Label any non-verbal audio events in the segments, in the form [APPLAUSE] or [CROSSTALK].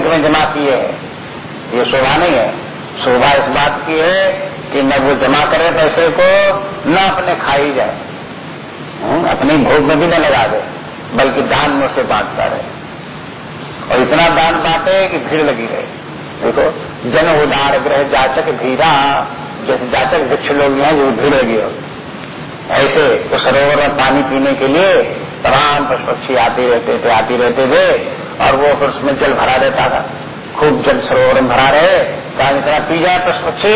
Bank में जमा किए है। ये शोभा नहीं है। शोभा इस बात की है कि न वो जमा करे पैसे को न अपने खाई जाए। हम्म, अपने भोग में भी न लगा दे बल्कि दान में उसे बांटता रहे। और इतना दान बांटे कि भीड़ लगी रहे। देखो जन उदार ग्रह जाचक धीरा जैसे जाचक वृक्ष लोग हैं जो भीड़ लगी हो। ऐसे उस सरोवर में पानी पीने के लिए तमाम पशु पक्षी आते रहते थे आती रहते थे। और वो फिर उसमें जल भरा देता था। खूब जल सरोवर भरा रहे चाहे इतना पी जाए पशु पक्षी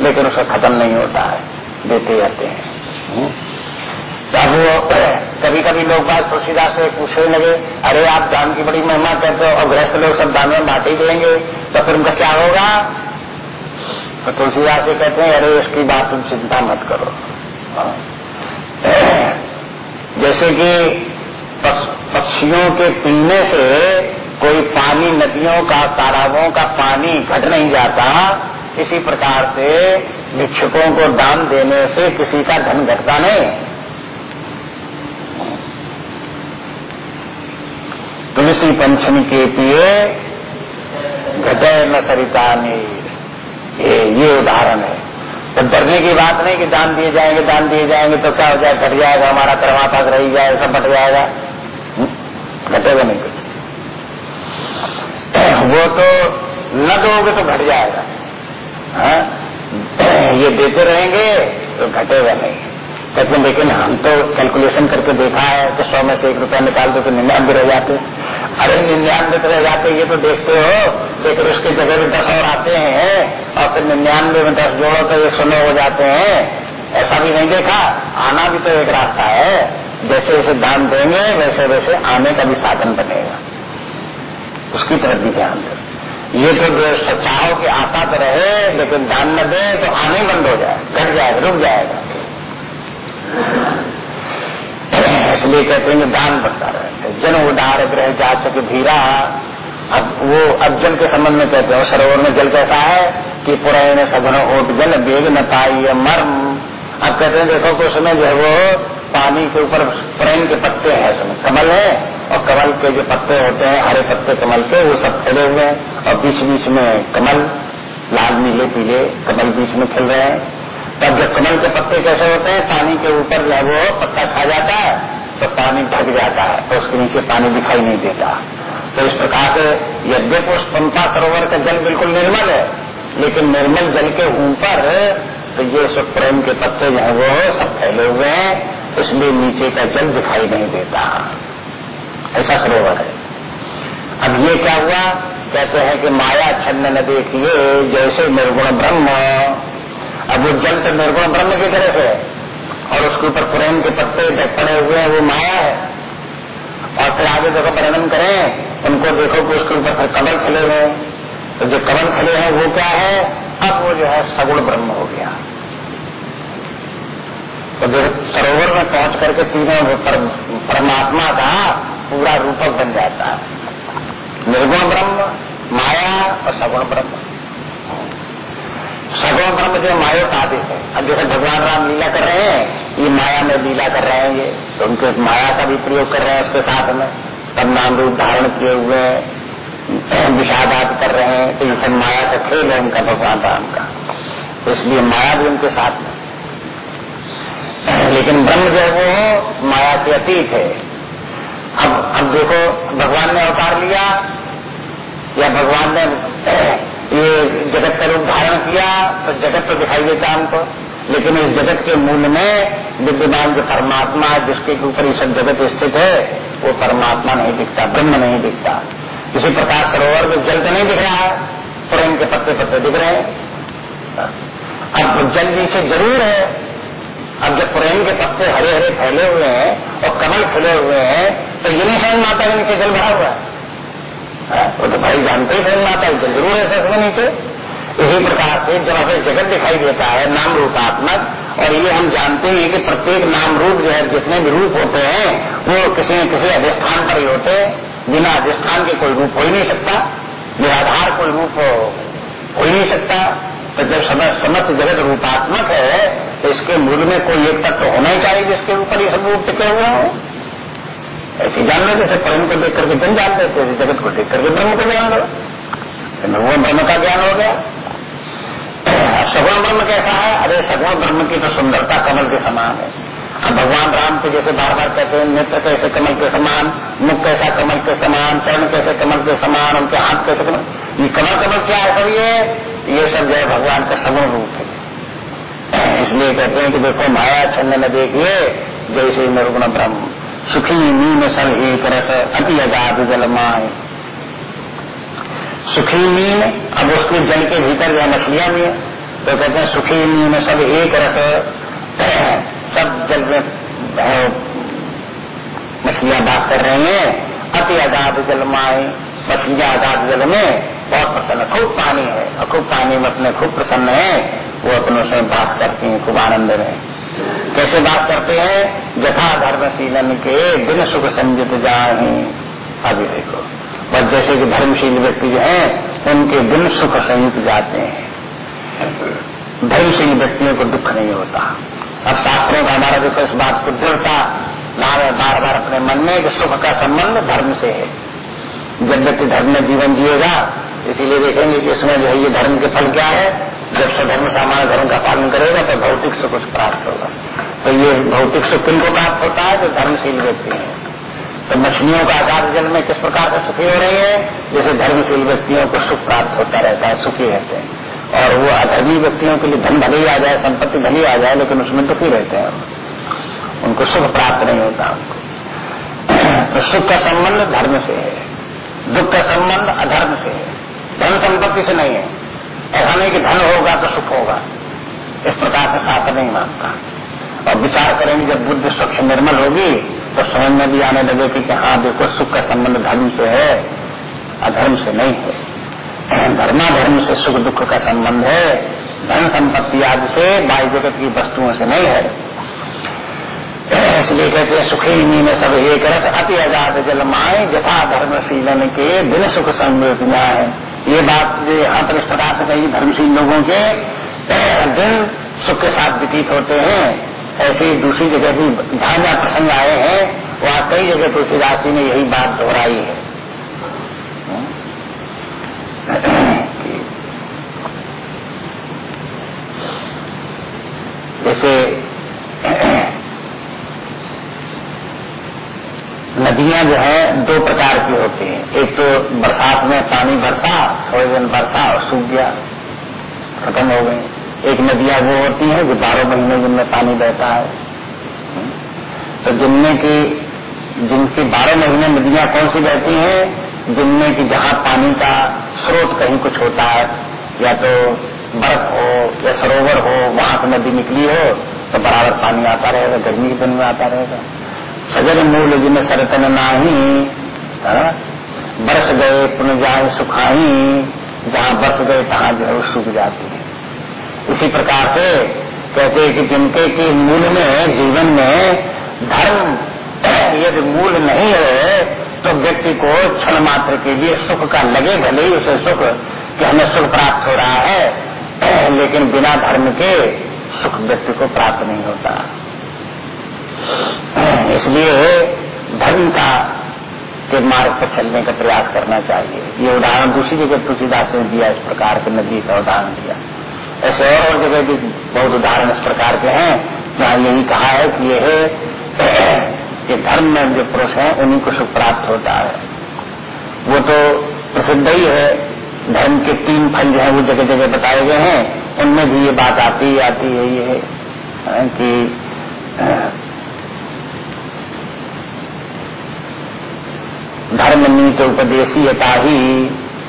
लेकिन उसका खत्म नहीं होता है। देते जाते हैं। हम्म। अब वो कभी कभी लोग बात तुलसीदास से पूछने लगे, अरे, आप दान की बड़ी महिमा करते हो और गृहस्थ लोग सब दान में बांट ही देंगे तो फिर उनका क्या होगा? तो तुलसीदास से कहते हैं, अरे इसकी बात तुम चिंता मत करो। [CLEARS THROAT] जैसे कि पक्षियों के पीने से कोई पानी, नदियों का, तालाबों का पानी घट नहीं जाता। इसी प्रकार से भिक्षुकों को दान देने से किसी का धन घटता नहीं। तुलसी पंचमी के पिए घटे न सरिता नीर ये ये उदाहरण है। तो डरने की बात नहीं कि दान दिए जाएँगे, दान दिए जाएँगे तो क्या हो जाए? घट जाएगा, हमारा कर्मा पास रही जाए सब बट जाएगा? घटेगा नहीं कुछ। वो तो न दोगे तो घट जाएगा। हा? ये देते रहेंगे तो घटेगा नहीं। कहते लेकिन हम तो कैलकुलेशन करके देखा है तो सौ में से एक रुपया निकाल दो तो निन्यानवे रह जाते अरे, निन्यानवे तो रह जाते ये तो देखते हो। लेकिन उसकी जगह भी दस और आते हैं और फिर निन्यानवे में दस जोड़ो तो एक सौ नौ हो जाते हैं। ऐसा भी नहीं देखा? आना भी तो एक रास्ता है। जैसे जैसे दान देंगे, वैसे वैसे आने का भी साधन बनेगा। उसकी तरफ़ भी ध्यान दे। ये तो चाहो कि आता तो रहे, लेकिन दान न दे तो आने बंद हो जाए, घट जाएगा रुक जाएगा इसलिए कहते हैं दान बढ़ता रहे। जन उदार ग्रह जाचक धीरा, अब वो अब जल के संबंध में कहते हैं सरोवर में जल कैसा है कि पुराने सघन ओट जल बेग न पाई मर्म। अब कहते हैं, देखो कुछ समय जो है वो पानी के ऊपर प्रेम के पत्ते हैं उसमें कमल है, और कमल के जो पत्ते होते हैं, हरे पत्ते कमल के, वो सब फैले हुए हैं। और बीच बीच में कमल, लाल, नीले, पीले, कमल बीच में खिल रहे हैं। तब जब कमल के पत्ते कैसे होते हैं, पानी के ऊपर जो वो पत्ता खा जाता है तो पानी ढक जाता है तो उसके नीचे पानी दिखाई नहीं देता। तो इस प्रकार से यद्यप उस पंपा सरोवर का जल बिल्कुल निर्मल है। लेकिन निर्मल जल के ऊपर तो ये सब प्रेम के पत्ते जो है, वो सब फैले हुए हैं। इसलिए नीचे का जल दिखाई नहीं देता। ऐसा सरोवर है। अब ये क्या हुआ? कहते हैं कि माया छन्न न देखिए, जैसे निर्गुण ब्रह्म। अब वो जल तो निर्गुण ब्रह्म की तरफ़ है। और उसके ऊपर प्रेम के पत्ते पड़े हुए हैं, वो माया है। और फिर आगे देखो, वर्णन करें। उनको देखो कि उसके ऊपर फिर कमल खिले हैं। तो जो कमल खिले हैं, वो क्या है? अब वो जो है सगुण ब्रह्म हो गया। तो सरोवर में पहुँच करके तीनों परमात्मा का पूरा रूपक बन जाता है। निर्गुण ब्रह्म, माया और सगुण ब्रह्म। सगुण ब्रह्म जो माया आदि है। अब जैसे भगवान राम लीला कर रहे हैं, ये माया में लीला कर रहे हैं ये। तो उनके माया का भी प्रयोग कर रहे हैं उसके साथ में। तब नाम रूप धारण किए हुए हैं विषादात कर रहे हैं तो ये सब माया का खेल है उनका, भगवान राम का। तो इसलिए माया भी उनके साथ में। लेकिन ब्रह्म जो है वो माया के अतीत है। अब अब देखो, भगवान ने अवतार लिया, या भगवान ने [CLEARS THROAT] ये जगत का रूप धारण किया तो जगत तो दिखाई देता हमको, लेकिन इस जगत के मूल में विद्यमान जो परमात्मा जिसके ऊपर ये सब जगत स्थित है, वो परमात्मा नहीं दिखता, ब्रह्म नहीं दिखता। इसी प्रकार सरोवर में जल तो नहीं दिख रहा है प्रेम के पत्ते पत्ते दिख रहे हैं। अब जल नीचे ज़रूर है अब जब प्रेम के पत्ते हरे हरे फैले हुए हैं और कमल खिले हुए हैं तो ये नहीं समझ माता नीचे जल भरा हुआ है। वो तो भाई जानते ही समझ आता है ज़रूर है सच नीचे। इसी प्रकार से जब हमें जगत दिखाई देता है, नाम रूपात्मक। और ये हम जानते हैं कि प्रत्येक नाम रूप जो है, जितने भी रूप होते हैं, वो किसी न किसी अधिष्ठान पर ही होते हैं। बिना अधिष्ठान के कोई रूप हो ही नहीं सकता निराधार कोई रूप हो ही नहीं सकता। तो जब समस्त जगत रूपात्मक है तो इसके मूल में कोई एक तत्व होना ही चाहिए जिसके ऊपर ये सब रूप टिके हुए हो। ऐसे जान लो जैसे परम को देख करके जन जान लेते जगत को देख करके ब्रह्म को जान लो तो वो ब्रह्म का ज्ञान हो गया। सगुण ब्रह्म कैसा है? अरे, सगुण ब्रह्म की तो सुंदरता कमल के समान है। अब भगवान राम को जैसे बार बार कहते हैं, नेत्र कैसे कमल के समान, मुख कैसा कमल के समान, चरण कैसे कमल के समान, उनके हाथ कैसे कमल, ये कमल कमल क्या है सब ये? ये सब जो है भगवान का सगुण रूप है। इसलिए कहते हैं कि देखो, माया छन्न न देखिए जैसे निर्गुण ब्रह्म। सुखी नीन सब एक रस अति अगाध जल माए सुखी नीन अब उसके जल के भीतर जो मछलियाँ भी तो कहते हैं सुखी नीन सब एक रस। सब जल में मछलियाँ बास कर रही हैं। अति अगाध जल माए मछलियाँ अगाध जल में। बहुत प्रसन्न, खूब पानी है। और खूब पानी में अपने खूब प्रसन्न है, वो अपने उसमें बास करती हैं, खूब आनंद में। कैसे बास करते हैं? जथा धर्म धर्मशीलन के दिन सुख संजित जाए अभी देखो। और जैसे कि धर्मशील व्यक्ति जो है, उनके दिन सुख संयुक्त जाते हैं। धर्मशील व्यक्तियों को दुख नहीं होता। अब शास्त्रों का हमारा देखो, इस बात को दृढ़ता बार बार बार अपने मन में, कि सुख का संबंध धर्म से है। जब व्यक्ति धर्म में जीवन जिएगा इसीलिए देखेंगे कि इसमें जो है ये धर्म के फल क्या है। जब स्वधर्म सामान्य धर्म का पालन करेगा तो भौतिक सुख प्राप्त होगा। तो ये भौतिक सुख किनको प्राप्त होता है? जो धर्मशील व्यक्ति है। तो मछलियों का आकार जल में किस प्रकार से सुखी हो रही है? जैसे धर्मशील व्यक्तियों को सुख प्राप्त होता रहता है, सुखी रहते हैं। और वो अधर्मी व्यक्तियों के लिए धन भले ही आ जाए, संपत्ति भले आ जाए, लेकिन उसमें दुखी रहते हैं। उनको सुख प्राप्त नहीं होता उनको [CLEARS THROAT] तो सुख का संबंध धर्म से है। दुख का संबंध अधर्म से है। धन संपत्ति से नहीं है। ऐसा नहीं कि धन होगा तो सुख होगा। इस प्रकार से शास्त्र नहीं मानता। और विचार करेंगे, जब बुद्ध स्वच्छ निर्मल होगी तो समझ में भी आने लगे कि हाँ देखो सुख का संबंध धर्म से है, अधर्म से नहीं है। धर्माधर्म से सुख दुख का संबंध है। धन संपत्ति आदि से वायु जगत की वस्तुओं से नहीं है। इसलिए कहते हैं, सुखी में सब एक रस, अति अजात जल माए जथा धर्मशीलन के दिन सुख समृद्ध है ये बात इस से कही धर्मशील लोगों के दिन सुख के साथ व्यतीत होते हैं। ऐसी दूसरी जगह भी जहाँ जहाँ प्रसंग आए हैं वहाँ कई जगह तुलसीदास जी ने यही बात दोहराई है। जैसे नदियाँ जो है, दो प्रकार की होती हैं। एक तो बरसात में पानी बरसा थोड़े दिन बरसा और सूख गया, खत्म हो गई। एक नदियाँ वो होती हैं जो बारह महीने जिनमें पानी बहता है। तो जिनमें की, जिनकी बारह महीने नदियाँ कौन सी बहती हैं? जिनमें की जहाँ पानी का स्रोत कहीं कुछ होता है, या तो बर्फ़ हो, या सरोवर हो, वहाँ से नदी निकली हो तो बराबर पानी आता रहेगा, गर्मी के दिन में आता रहेगा। सजर मूल जिन सरतन नाही? बरस गए पुनः जाए सुखाई, जहाँ बरस गए तहां जो है सूख जाती है इसी प्रकार से कहते हैं कि जिनके की मूल में, जीवन में धर्म [COUGHS] यदि मूल नहीं है तो व्यक्ति को क्षण मात्र के लिए सुख का लगे, भले ही उसे सुख कि हमें सुख प्राप्त हो रहा है, [COUGHS] लेकिन बिना धर्म के सुख व्यक्ति को प्राप्त नहीं होता इसलिए धर्म का के मार्ग पर चलने का प्रयास करना चाहिए। ये उदाहरण दूसरी जगह तुलसीदास ने दिया, इस प्रकार के नदी का उदाहरण दिया। ऐसे और और जगह भी बहुत उदाहरण इस प्रकार के हैं। जहाँ यही कहा है कि यह कि धर्म में जो पुरुष है, उन्हीं को सुख प्राप्त होता है। वो तो प्रसिद्ध ही है। धर्म के तीन फल जो है, वो जगह जगह बताए गए हैं। उनमें भी ये बात आती आती है, ये कि धर्म नीत उपदेशी ही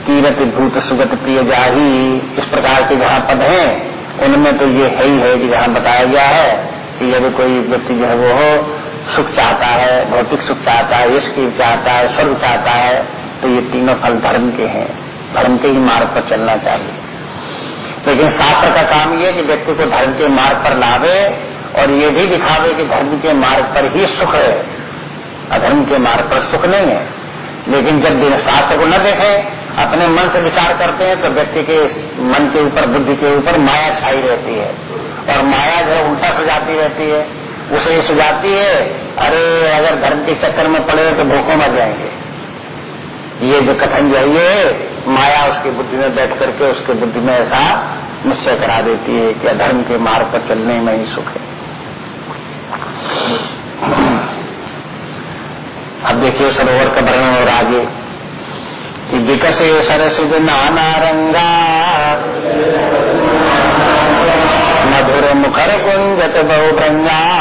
तीरथ भूत सुगत प्रिय जाही इस प्रकार के जहाँ पद हैं, उनमें तो ये है ही है कि जहाँ बताया गया है कि यदि कोई व्यक्ति जो है वो हो सुख चाहता है, भौतिक सुख चाहता है, यश की चाहता है, स्वर्ग चाहता है तो ये तीनों फल धर्म के हैं। धर्म के ही मार्ग पर चलना चाहिए। लेकिन शास्त्र का काम ये कि व्यक्ति को धर्म के मार्ग पर लावे और ये भी दिखावे कि धर्म के मार्ग पर ही सुख है। अधर्म के मार्ग पर सुख नहीं है। लेकिन जब शास्त्र को न देखें, अपने मन से विचार करते हैं तो व्यक्ति के मन के ऊपर, बुद्धि के ऊपर माया छाई रहती है। और माया जो उल्टा सुझाती रहती है। उसे ये सुझाती है, अरे, अगर धर्म के चक्कर में पड़े तो भूखों मर जाएँगे। ये जो कथन जो है माया उसकी बुद्धि में बैठ करके उसके बुद्धि में ऐसा निश्चय करा देती है कि अधर्म के मार्ग पर चलने में ही सुख है। अब देखिए सरोवर का वर्णन और आगे। कि विकसे सरसुद नाना रंगा। मधुर मुखर कुंजत बहुभंगा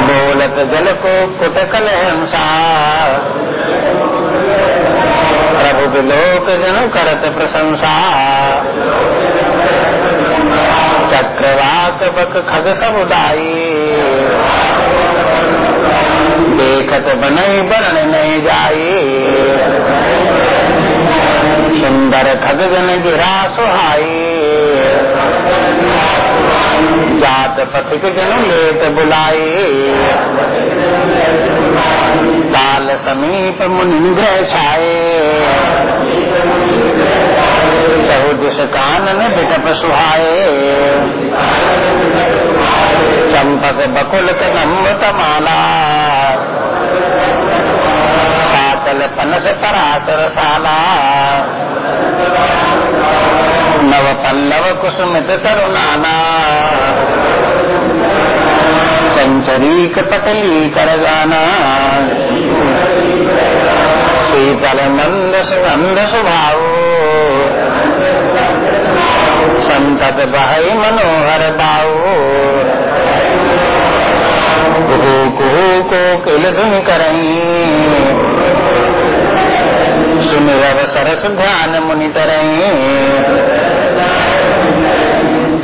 बोलत जल को कुटकल हिंसा प्रभु विलोक जन करत प्रशंसा। चक्रवाक बक खग समुदायी। देखत बनई बरण नहीं जाई सुंदर खग जन गिरा सुहाई। जात पथिक जन लेत बुलाई। काल समीप मुनि छाए। सहु दिश कानन बिटप सुहाए। चंपक बकुल कदम्ब तमाला पातल पनस परासर साला नव पल्लव कुसुमित तरुणाना संचरीक पतली कर गाना शीतल मंद सुगंध सुभाव संतत बहई मनोहर बाऊ कुहू कुहू को किल धुन करई सुन रव सरस ध्यान मुनि तरई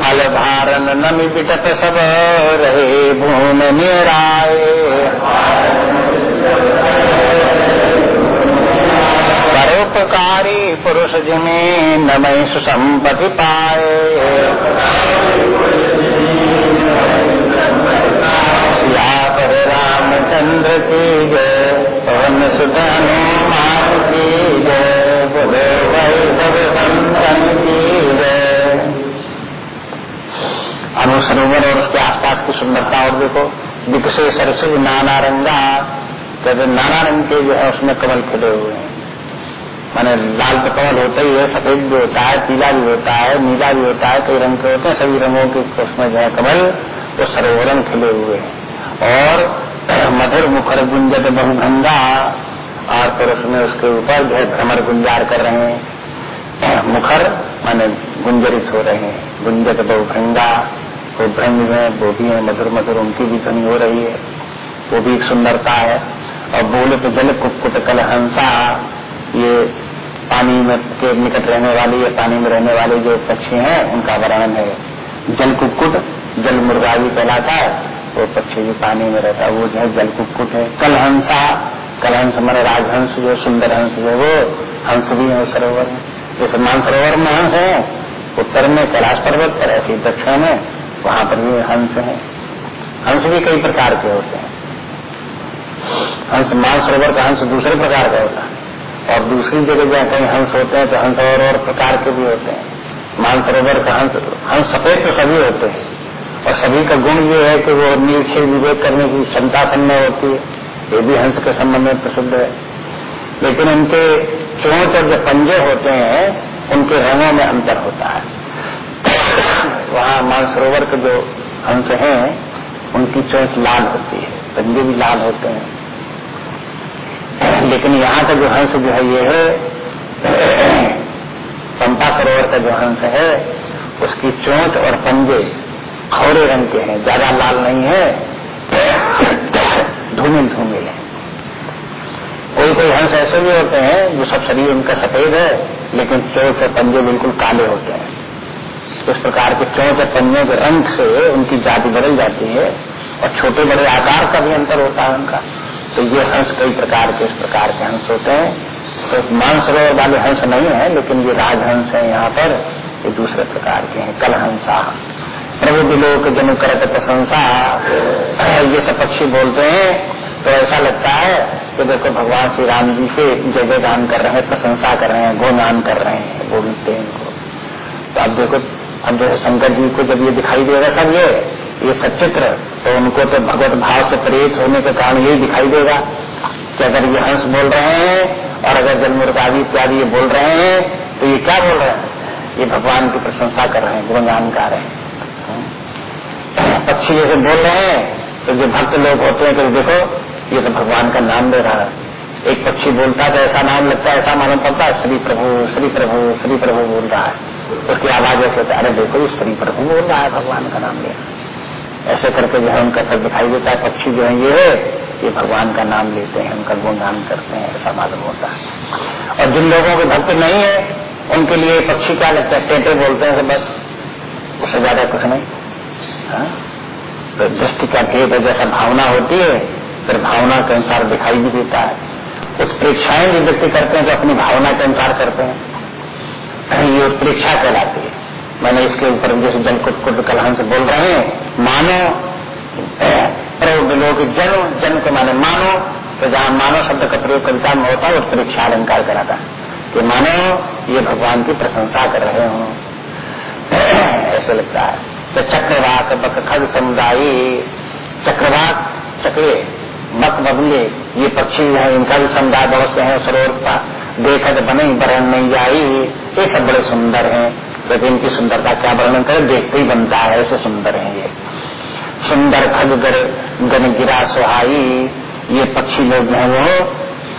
फल भारन नमि बिटत सब रहे, भून निराए परोपकारी पुरुष जिमे नमय सुसंपति पाए। रामचंद्र की जय। पवन सुध हनुमान की जय बोले की जय अनु सरोवर और उसके आसपास की सुंदरता और देखो विकसे सरस्वती नाना रंगा कहते नाना रंग के जो है उसमें कमल खिले हुए हैं। माने लाल तो कमल होता ही है, सफ़ेद भी होता है, पीला भी होता है, नीला भी होता है, कई रंग के होते हैं, सभी रंगों के उसमें जो है कमल वो सरोवरन खिले हुए हैं। और मधुर मुखर गुंजत बहुभंगा और फिर उसमें उसके ऊपर जो है भ्रमर गुंजार कर रहे हैं। मुखर माने गुंजरित हो रहे हैं। गुंजत बहुभंगा वो भ्रंग है, वो भी है मधुर मधुर उनकी भी ध्वनि हो रही है। वो भी एक सुंदरता है। और बोले तो जल कुकुट कल हंसा ये पानी में के निकट रहने वाली, या पानी में रहने वाले जो पक्षी हैं, उनका वर्णन है। जल कुक्कुट जल मुर्गा भी कहलाता है। वो पक्षी भी पानी में रहता है, वो जो है जल कुक्कुट है। कलहंसा कलहंस हमारे राजहंस जो सुंदर हंस जो, वो हंस भी है सरोवर में। जैसे मानसरोवर में हंस है, उत्तर में कैलाश पर्वत, पर ऐसे दक्षिण में वहाँ पर भी हंस है। हंस भी कई प्रकार के होते हैं। हंस मानसरोवर का हंस दूसरे प्रकार का होता है। और दूसरी जगह जहाँ कहीं हंस होते हैं तो हंस और और प्रकार के भी होते हैं। मानसरोवर का हंस हंस सफ़ेद तो सभी होते हैं। और सभी का गुण ये है कि वो निरीक्षण विवेक करने की क्षमता समय होती है। ये भी हंस के संबंध में प्रसिद्ध है। लेकिन उनके चोट और जो पंजे होते हैं, उनके रंगों में अंतर होता है। वहाँ मानसरोवर के जो हंस हैं, उनकी चोट लाल होती है, पंजे भी लाल होते हैं। लेकिन यहाँ का जो हंस जो है ये है, [CLEARS THROAT] पंपा सरोवर का जो हंस है, उसकी चोंच और पंजे खौरे रंग के हैं, ज़्यादा लाल नहीं है। धूमिल धूमिल है। कोई कोई हंस ऐसे भी होते हैं जो सब शरीर उनका सफ़ेद है, लेकिन चोंच और पंजे बिल्कुल काले होते हैं। इस प्रकार के चोंच और पंजों के रंग से उनकी जाति बदल जाती है और छोटे बड़े आकार का भी अंतर होता है उनका। तो ये हंस कई प्रकार के इस प्रकार के हंस होते हैं। तो मानसरोवर वाले हंस नहीं है, लेकिन ये राजहंस है यहाँ पर, ये दूसरे प्रकार के हैं, कलहंसा। प्रभु विलोक जनु करत प्रशंसा। ये सब पक्षी बोलते हैं तो ऐसा लगता है कि देखो भगवान श्री राम जी के जय जय गान कर रहे हैं, प्रशंसा कर रहे हैं, गुणगान कर रहे हैं बोलते हैं इनको। तो अब देखो, अब जैसे शंकर जी को जब ये दिखाई देगा सब ये ये सचित्र तो उनको तो भगवत भाव से प्रेरित होने के कारण यही दिखाई देगा कि अगर ये हंस बोल रहे हैं, और अगर जन्मुर्गादी इत्यादि ये बोल रहे हैं तो ये क्या बोल रहे हैं? ये भगवान की प्रशंसा कर रहे हैं, गुणगान गा रहे हैं। पक्षी जैसे बोल रहे हैं तो जो भक्त लोग होते हैं तो देखो, ये तो भगवान का नाम ले रहा है। एक पक्षी बोलता है तो ऐसा नाम लगता है, ऐसा मालूम पड़ता है, श्री प्रभु श्री प्रभु श्री प्रभु बोल रहा है। उसकी आवाज़ ऐसे होता है, अरे देखो, ये श्री प्रभु बोल रहा है, भगवान का नाम ले ऐसे करके जो है, उनका फल दिखाई देता है, पक्षी जो है, ये है, ये भगवान का नाम लेते हैं, उनका गुणगान करते हैं, ऐसा मालूम होता है। और जिन लोगों के भक्त नहीं है, उनके लिए पक्षी क्या लगता है, टेटे बोलते हैं बस, उससे ज़्यादा कुछ नहीं। हाँ? तो दृष्टि का भेद जैसा भावना होती है, फिर भावना के अनुसार दिखाई भी देता है। उत्प्रेक्षाएँ भी व्यक्ति करते हैं तो अपनी भावना के अनुसार करते हैं। ये उत्प्रेक्षा कहलाती है। मैंने इसके ऊपर जैसे जल कुट कुट कलहन से बोल रहे हैं, मानो, प्रयोग लोग जन जन के माने मानो तो जहाँ मानो शब्द का प्रयोग कविता में होता है उत्प्रेक्षा अलंकार कराता है। कि मानो, ये भगवान की प्रशंसा कर रहे हो। [CLEARS THROAT] ऐसे लगता है। तो चक्रवाक बक खग समुदाय चक्रवाक चक्रे बक बबले ये पक्षी है, इनका भी समुदाय बहुत से है, सरोवर का देखत बने, बरन नहीं जाई, ये सब बड़े सुंदर हैं। लेकिन इनकी सुंदरता क्या वर्णन करे देखते ही बनता है, ऐसे सुंदर हैं ये। सुंदर खगगर गन गिरा सुहाई, ये पक्षी लोग है वो।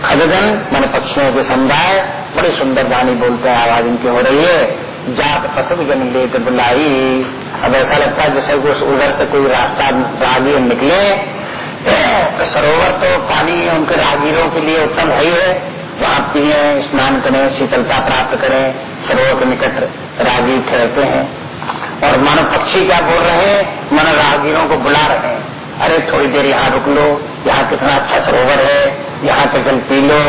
खगगन मन पक्षियों के समुदाय, बड़े सुंदर वाणी बोलते हैं, आवाज़ इनकी हो रही है। जात पसंद गन लेकर बुलाई। अब ऐसा लगता है जैसे उस उधर से कोई रास्ता राहगीर निकले तो सरोवर तो पानी उनके राहगीरों के लिए उत्तम है ही है। वहाँ पिए, स्नान करें, शीतलता प्राप्त करें, सरोवर के निकट राहगीर ठहरते हैं। और मानो पक्षी क्या बोल रहे हैं? मानो राहगीरों को बुला रहे हैं। अरे थोड़ी देर यहाँ रुक लो, यहाँ कितना अच्छा सरोवर है, यहाँ तो जल पी लो।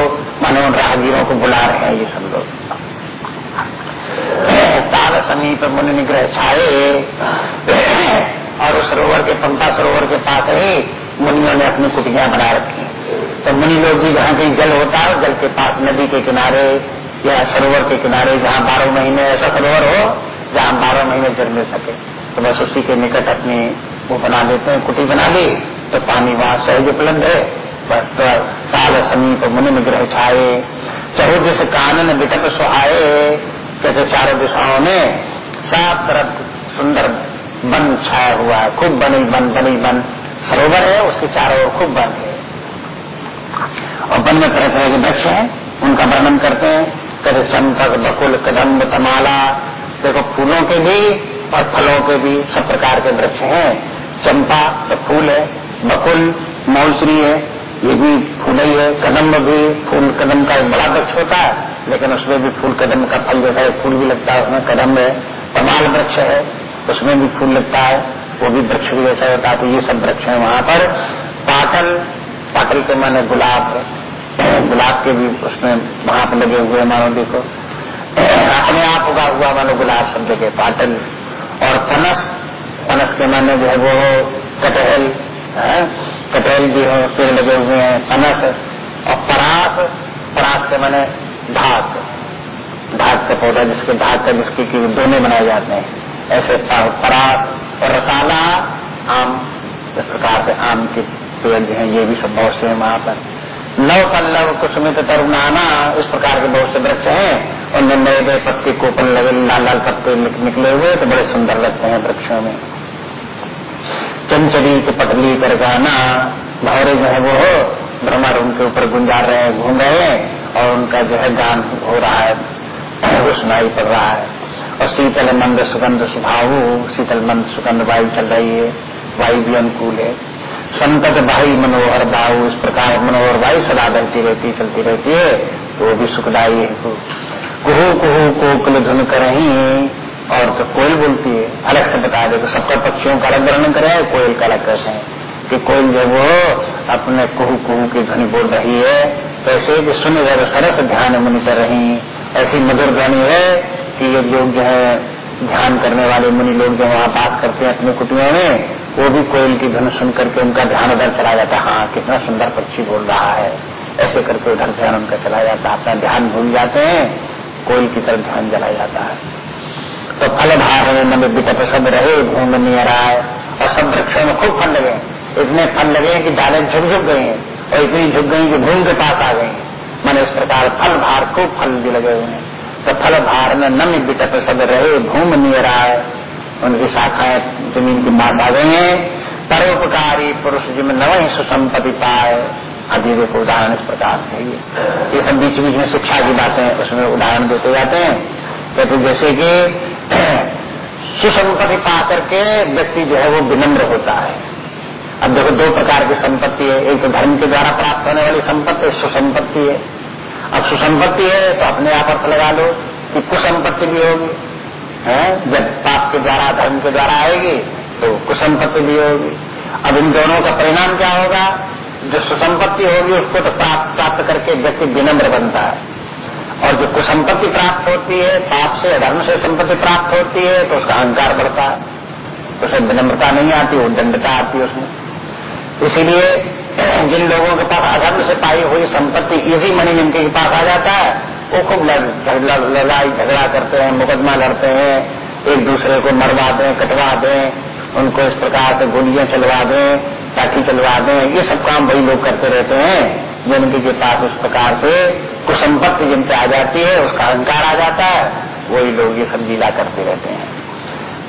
मानो राहगीरों को बुला रहे हैं ये सब लोग। ताल समीप मुनि निग्रह छाए, और उस सरोवर के पंपा सरोवर के पास ही मुनियों ने अपनी कुटियाँ बना रखी। तो मुनि लोग भी जहाँ कहीं जल होता है जल के पास नदी के किनारे या सरोवर के किनारे, जहाँ बारह महीने ऐसा सरोवर हो, जहाँ बारह महीने जल मिल सके। तो बस उसी के निकट अपनी वो बना लेते हैं, कुटी बना ली तो पानी वहाँ सहज उपलब्ध है। बस तो ताल समीप मुनि निग्रह छाए। चहो जिस कानन बिटप सुहाए कहते चारों दिशाओं में सात तरफ़ सुंदर वन छाया हुआ है। खूब बनी, बन बनी, बन। सरोवर है, उसके चारों ओर खूब वन है। और वन में तरह तरह के वृक्ष हैं, उनका वर्णन करते हैं। कभी चंपक, बकुल, कदम्ब, तमाला, देखो, फूलों के भी और फलों के भी सब प्रकार के वृक्ष हैं। चंपा तो फूल है, बकुल मौसरी है, ये भी फूल ही है। कदम्ब भी, फूल कदम का एक बड़ा वृक्ष होता है, लेकिन उसमें भी फूल कदम का फल जैसा फूल भी लगता है, उसमें कदम है। तमाल वृक्ष है, उसमें भी फूल लगता है, वो भी वृक्ष भी जैसा होता है तो ये सब वृक्ष है वहाँ पर। पाटल पाटल के माने गुलाब गुलाब के भी उसमें वहाँ पर लगे हुए मानो देखो अपने आप उगा हुआ मानो गुलाब सब के पाटल और पनस पनस के माने जो है वो कटहल कटहल भी हो पेड़ लगे हुए हैं, पनस और परास परास के माने ढाक ढाक का पौधा जिसके ढाक का जिसके दोने बनाए जाते हैं। ऐसे परास और रसाला, आम, इस प्रकार के आम के पेड़ जो है, ये भी सब बहुत से हैं वहाँ पर। नव पल्लव कुसुमित तरुणाना इस प्रकार के बहुत से वृक्ष हैं। और नए नए पत्ते, कोपन लगे, लाल लाल पत्ते निकले हुए तो बड़े सुंदर लगते हैं वृक्षों में। चंचरी के पटली कर गाना भौरे जो है वो भ्रमर उनके ऊपर गुंजार रहे हैं, घूम रहे हैं, और उनका जो है गान हो रहा है। वो सुनाई पड़ रहा है और शीतल मंद सुगंध सुभाव शीतल मंद सुगंध वायु चल रही है वायु भी अनुकूल है। संकट भाई मनोहर बाहु, इस प्रकार मनोहर वायु सदा बहती रहती चलती रहती है तो वो भी सुखदायी है। कुहू कुहू कोकल धुन कर और तो कोयल बोलती है। अलग से बता दे तो सबका पक्षियों का अलग वर्णन करे, कोयल का अलग कहते हैं कि कोयल जो वो अपने कुहू कुहू की ध्वनि बोल रही है ऐसे कि सुन जब सरस ध्यान मुनि कर रही ऐसी मधुर ध्वनि है कि ये लोग जो है, ध्यान करने वाले मुनि लोग जो वहाँ पास करते हैं अपने कुटियों में, वो भी कोयल की धुन सुन करके उनका ध्यान उधर चला जाता है। हाँ कितना सुंदर पक्षी बोल रहा है। ऐसे करके उधर ध्यान उनका चला जाता है। अपना ध्यान भूल जाते हैं, कोयल की तरफ़ ध्यान चला जाता है। तो फल भार मन विकट सब रहे नहीं आए और सब वृक्षों में खूब फल लगे। इतने फल लगे कि डाले झुक झुक गए और इतनी झुक गई कि भूम के पास आ गई मैंने इस प्रकार फल भार, खूब फल भी लगे हुए हैं। तो फल भार में नम विकट सब रहे, भूम आए उनकी शाखाएँ ज़मीन की आ गई हैं। परोपकारी पुरुष जिम नव सुसंपत्ति पाए, अभी देखो उदाहरण इस प्रकार से ये सब बीच बीच में शिक्षा की बातें उसमें उदाहरण देते जाते हैं। कहते तो जैसे कि [CLEARS THROAT] सुसंपत्ति पा करके व्यक्ति जो है वो विनम्र होता है। अब देखो, दो प्रकार की संपत्ति है। एक तो धर्म के द्वारा प्राप्त होने वाली संपत्ति सुसंपत्ति है। अब सुसंपत्ति है तो अपने आप अर्थ लगा लो कि कुसंपत्ति भी होगी। है? जब पाप के द्वारा, धर्म के द्वारा आएगी तो कुसंपत्ति भी होगी। अब इन दोनों का परिणाम क्या होगा? जो सुसंपत्ति होगी, उसको तो प्राप्त प्राप्त करके व्यक्ति विनम्र बनता है। और जो कुसंपत्ति प्राप्त होती है, पाप से धर्म से संपत्ति प्राप्त होती है तो उसका अहंकार बढ़ता है। तो उसे विनम्रता नहीं आती, वो दंडता आती है उसमें। इसीलिए जिन लोगों के पास अधर्म से पाई हुई संपत्ति इसी मनी जिनके पास आ जाता है, वो खूब लड़ाई, झगड़ा करते हैं, मुकदमा लड़ते हैं, एक दूसरे को मरवा दें, कटवा दें, उनको इस प्रकार से गोलियाँ चलवा दें लाठी चलवा दें, ये सब काम वही लोग करते रहते हैं जिनके के पास उस प्रकार से कुछ संपत्ति जिनके आ जाती है, उसका अहंकार आ जाता है, वही लोग ये सब लीला करते रहते हैं।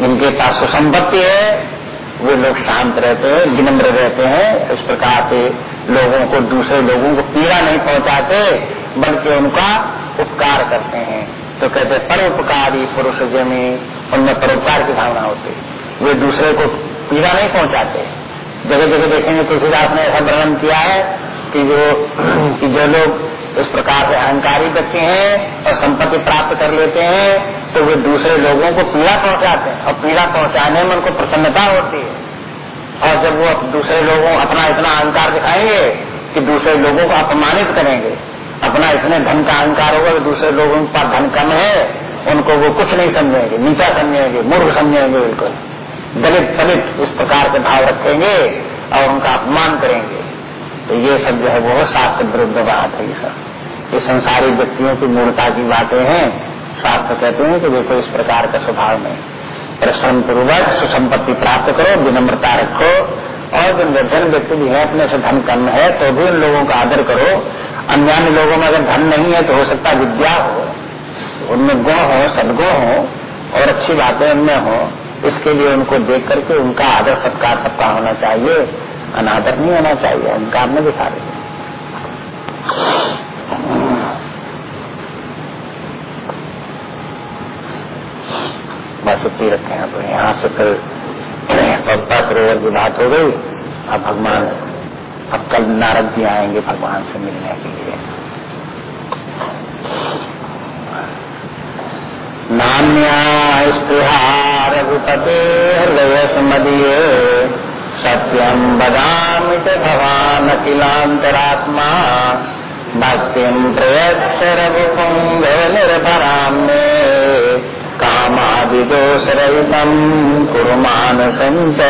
जिनके पास सुसंपत्ति है वे लोग शांत रहते हैं, विनम्र रहते हैं। इस प्रकार से लोगों को, दूसरे लोगों को पीड़ा नहीं पहुंचाते, बल्कि उनका उपकार करते हैं। तो कहते हैं, परोपकारी पुरुष जमी, उनमें परोपकार की भावना होती है। वे दूसरे को पीड़ा नहीं पहुंचाते। जगह जगह देखेंगे तुलसीदास ने ऐसा वर्णन किया है कि जो कि जो लोग इस प्रकार से अहंकारी व्यक्ति हैं और संपत्ति प्राप्त कर लेते हैं तो वे दूसरे लोगों को पीड़ा पहुंचाते हैं। और पीड़ा पहुँचाने में उनको प्रसन्नता होती है। और जब वो दूसरे लोगों अपना इतना अहंकार दिखाएँगे कि दूसरे लोगों को अपमानित करेंगे, अपना इतने धन का अहंकार होगा कि दूसरे लोगों के पास धन कम है, उनको वो कुछ नहीं समझेंगे। नीचा समझेंगे, मूर्ख समझेंगे बिल्कुल। दलित दलित इस प्रकार के भाव रखेंगे और उनका अपमान करेंगे। तो ये सब जो है वो शास्त्र विरुद्ध बात है, ये सब। ये संसारी व्यक्तियों की मूर्ता की बातें हैं। शास्त्र कहते हैं कि देखो इस प्रकार का स्वभाव में परिश्रम पूर्वक सुसंपत्ति प्राप्त करो, विनम्रता रखो, और जो निर्धन व्यक्ति भी है, अपने से धन कम है तो भी उन लोगों का आदर करो। अन्य लोगों में अगर धन नहीं है तो हो सकता विद्या हो। उनमें गुण हो, सदगुण हो, और अच्छी बातें उनमें हो। इसके लिए उनको देख करके उनका आदर, सत्कार सबका होना चाहिए। अनादर नहीं होना चाहिए, उनका आपने दिखा दिया उतनी रखे हैं तो यहाँ से फिर पप्पा सरोवर की बात हो गई। अब भगवान, अब कल नारद जी आएँगे भगवान से मिलने के लिए। नान्या स्पृहा सत्यम बदामि भवान अखिलांतरात्मा भक्तिम प्रयच्छ रघुपुंग दोषरहितम् कुरु मानसम् च।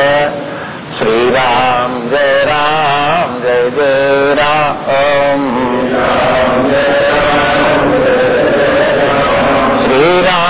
श्रीराम जय राम जय जय राम। श्रीराम